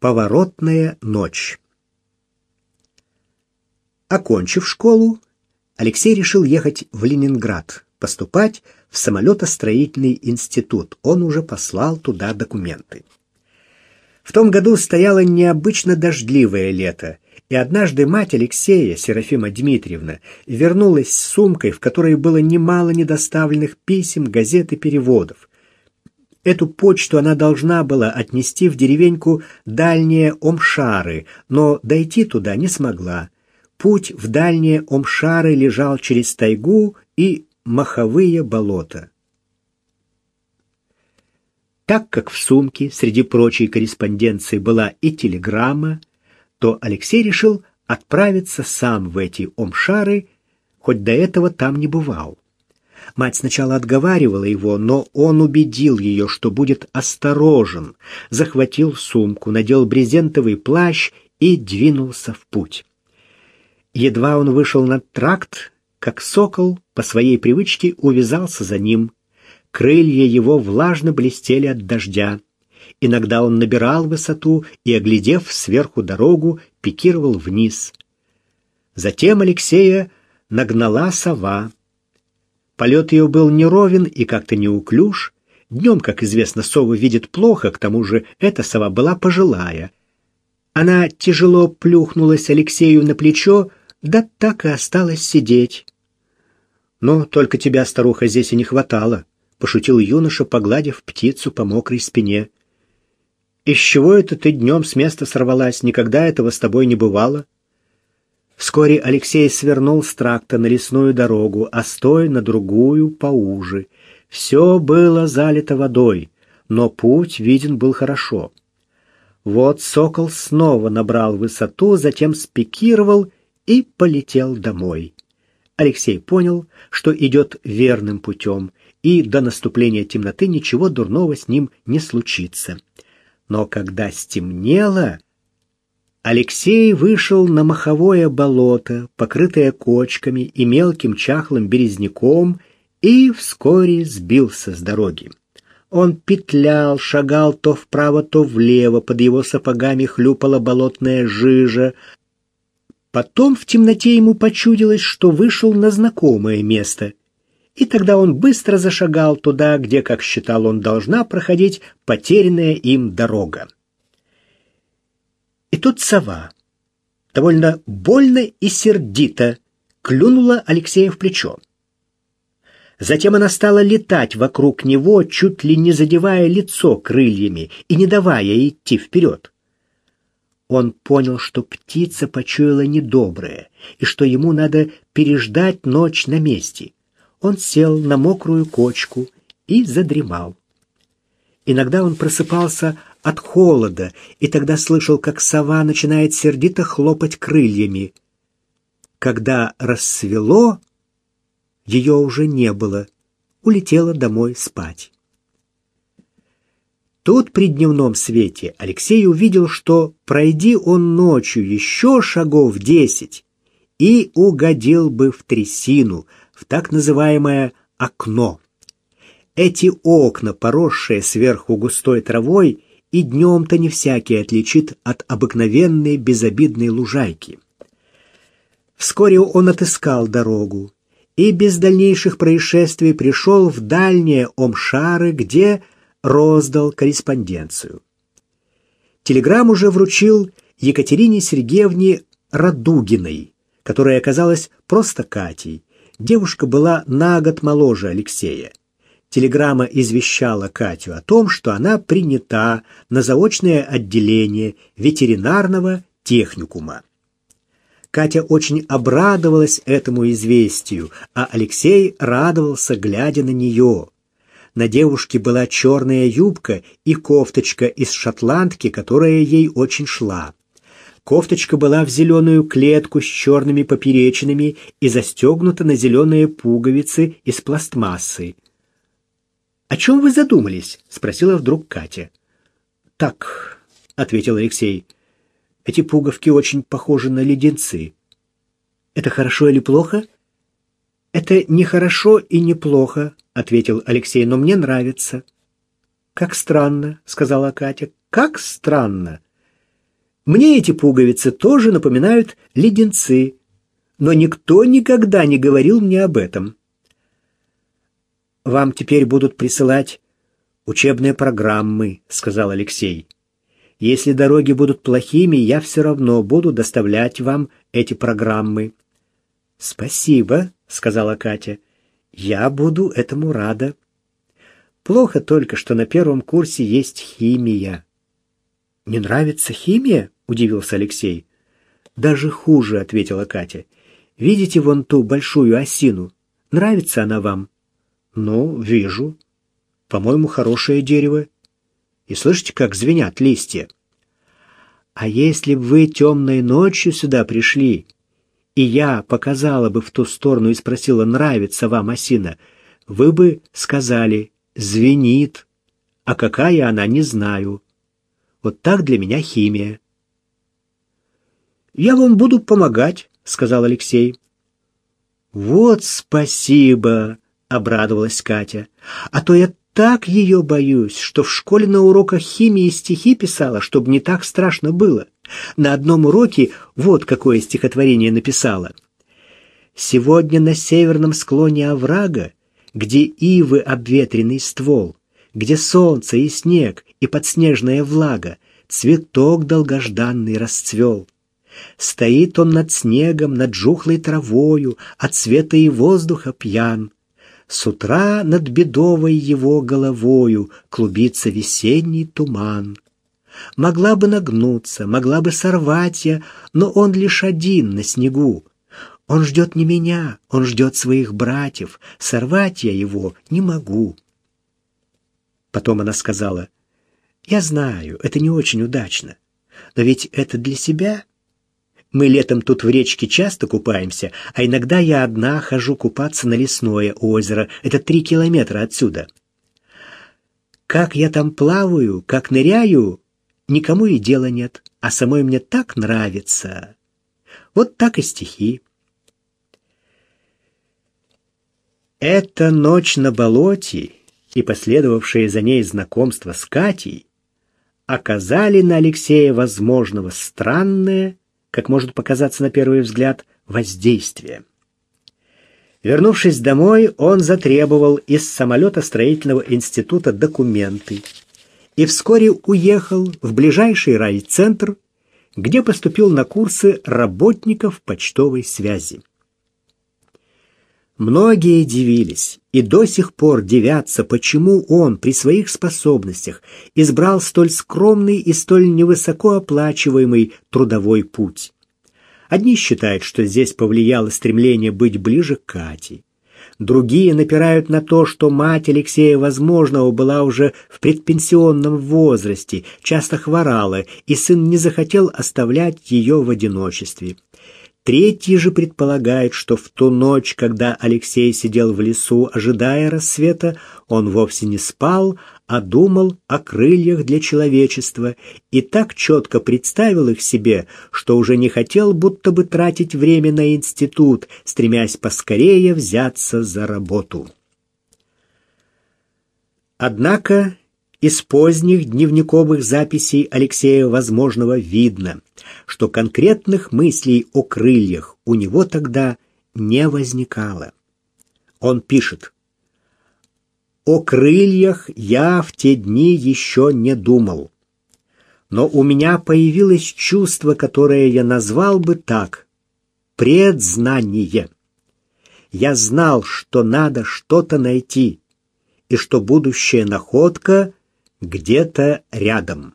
Поворотная ночь. Окончив школу, Алексей решил ехать в Ленинград, поступать в самолетостроительный институт. Он уже послал туда документы. В том году стояло необычно дождливое лето, и однажды мать Алексея, Серафима Дмитриевна, вернулась с сумкой, в которой было немало недоставленных писем, газет и переводов. Эту почту она должна была отнести в деревеньку Дальние Омшары, но дойти туда не смогла. Путь в Дальние Омшары лежал через тайгу и маховые болота. Так как в сумке среди прочей корреспонденции была и телеграмма, то Алексей решил отправиться сам в эти Омшары, хоть до этого там не бывал. Мать сначала отговаривала его, но он убедил ее, что будет осторожен, захватил сумку, надел брезентовый плащ и двинулся в путь. Едва он вышел на тракт, как сокол по своей привычке увязался за ним. Крылья его влажно блестели от дождя. Иногда он набирал высоту и, оглядев сверху дорогу, пикировал вниз. Затем Алексея нагнала сова. Полет ее был неровен и как-то неуклюж. Днем, как известно, совы видят плохо, к тому же эта сова была пожилая. Она тяжело плюхнулась Алексею на плечо, да так и осталась сидеть. «Но только тебя, старуха, здесь и не хватало», — пошутил юноша, погладив птицу по мокрой спине. «Из чего это ты днем с места сорвалась? Никогда этого с тобой не бывало?» Вскоре Алексей свернул с тракта на лесную дорогу, а стой на другую поуже. Все было залито водой, но путь виден был хорошо. Вот сокол снова набрал высоту, затем спикировал и полетел домой. Алексей понял, что идет верным путем, и до наступления темноты ничего дурного с ним не случится. Но когда стемнело, Алексей вышел на маховое болото, покрытое кочками и мелким чахлым березняком, и вскоре сбился с дороги. Он петлял, шагал то вправо, то влево, под его сапогами хлюпала болотная жижа. Потом в темноте ему почудилось, что вышел на знакомое место. И тогда он быстро зашагал туда, где, как считал он, должна проходить потерянная им дорога. И тут сова, довольно больно и сердито, клюнула Алексея в плечо. Затем она стала летать вокруг него, чуть ли не задевая лицо крыльями и не давая идти вперед. Он понял, что птица почуяла недоброе и что ему надо переждать ночь на месте. Он сел на мокрую кочку и задремал. Иногда он просыпался от холода, и тогда слышал, как сова начинает сердито хлопать крыльями. Когда рассвело, ее уже не было, улетела домой спать. Тут при дневном свете Алексей увидел, что пройди он ночью еще шагов десять и угодил бы в трясину, в так называемое окно. Эти окна, поросшие сверху густой травой, и днем-то не всякий отличит от обыкновенной безобидной лужайки. Вскоре он отыскал дорогу и без дальнейших происшествий пришел в дальние Омшары, где роздал корреспонденцию. Телеграмму уже вручил Екатерине Сергеевне Радугиной, которая оказалась просто Катей. Девушка была на год моложе Алексея. Телеграмма извещала Катю о том, что она принята на заочное отделение ветеринарного техникума. Катя очень обрадовалась этому известию, а Алексей радовался, глядя на нее. На девушке была черная юбка и кофточка из шотландки, которая ей очень шла. Кофточка была в зеленую клетку с черными поперечинами и застегнута на зеленые пуговицы из пластмассы. «О чем вы задумались?» — спросила вдруг Катя. «Так», — ответил Алексей, — «эти пуговки очень похожи на леденцы». «Это хорошо или плохо?» «Это не хорошо и не плохо», — ответил Алексей, — «но мне нравится». «Как странно», — сказала Катя. «Как странно». Мне эти пуговицы тоже напоминают леденцы, но никто никогда не говорил мне об этом. Вам теперь будут присылать учебные программы, сказал Алексей. Если дороги будут плохими, я все равно буду доставлять вам эти программы. Спасибо, сказала Катя. Я буду этому рада. Плохо только, что на первом курсе есть химия. Не нравится химия? удивился Алексей. Даже хуже, ответила Катя. Видите вон ту большую осину? Нравится она вам? Ну, вижу. По-моему, хорошее дерево. И слышите, как звенят листья? А если бы вы темной ночью сюда пришли, и я показала бы в ту сторону и спросила, нравится вам осина, вы бы сказали «звенит», а какая она, не знаю. Вот так для меня химия. «Я вам буду помогать», — сказал Алексей. «Вот спасибо», — обрадовалась Катя. «А то я так ее боюсь, что в школе на уроках химии стихи писала, чтобы не так страшно было. На одном уроке вот какое стихотворение написала. «Сегодня на северном склоне оврага, где ивы обветренный ствол, где солнце и снег и подснежная влага, цветок долгожданный расцвел». Стоит он над снегом, над жухлой травою, От света и воздуха пьян. С утра над бедовой его головою Клубится весенний туман. Могла бы нагнуться, могла бы сорвать я, Но он лишь один на снегу. Он ждет не меня, он ждет своих братьев. Сорвать я его не могу. Потом она сказала, «Я знаю, это не очень удачно, но ведь это для себя мы летом тут в речке часто купаемся, а иногда я одна хожу купаться на лесное озеро. Это три километра отсюда. Как я там плаваю, как ныряю, никому и дела нет, а самой мне так нравится. Вот так и стихи. Эта ночь на болоте и последовавшее за ней знакомство с Катей оказали на Алексея возможного странное как может показаться на первый взгляд, воздействие. Вернувшись домой, он затребовал из самолета строительного института документы и вскоре уехал в ближайший райцентр, где поступил на курсы работников почтовой связи. Многие дивились и до сих пор дивятся, почему он при своих способностях избрал столь скромный и столь невысокооплачиваемый трудовой путь. Одни считают, что здесь повлияло стремление быть ближе к Кате. Другие напирают на то, что мать Алексея Возможного была уже в предпенсионном возрасте, часто хворала, и сын не захотел оставлять ее в одиночестве. Третьи же предполагают, что в ту ночь, когда Алексей сидел в лесу, ожидая рассвета, он вовсе не спал, а думал о крыльях для человечества и так четко представил их себе, что уже не хотел будто бы тратить время на институт, стремясь поскорее взяться за работу. Однако из поздних дневниковых записей Алексея Возможного видно, что конкретных мыслей о крыльях у него тогда не возникало. Он пишет «О крыльях я в те дни еще не думал, но у меня появилось чувство, которое я назвал бы так – предзнание. Я знал, что надо что-то найти, и что будущая находка – где-то рядом.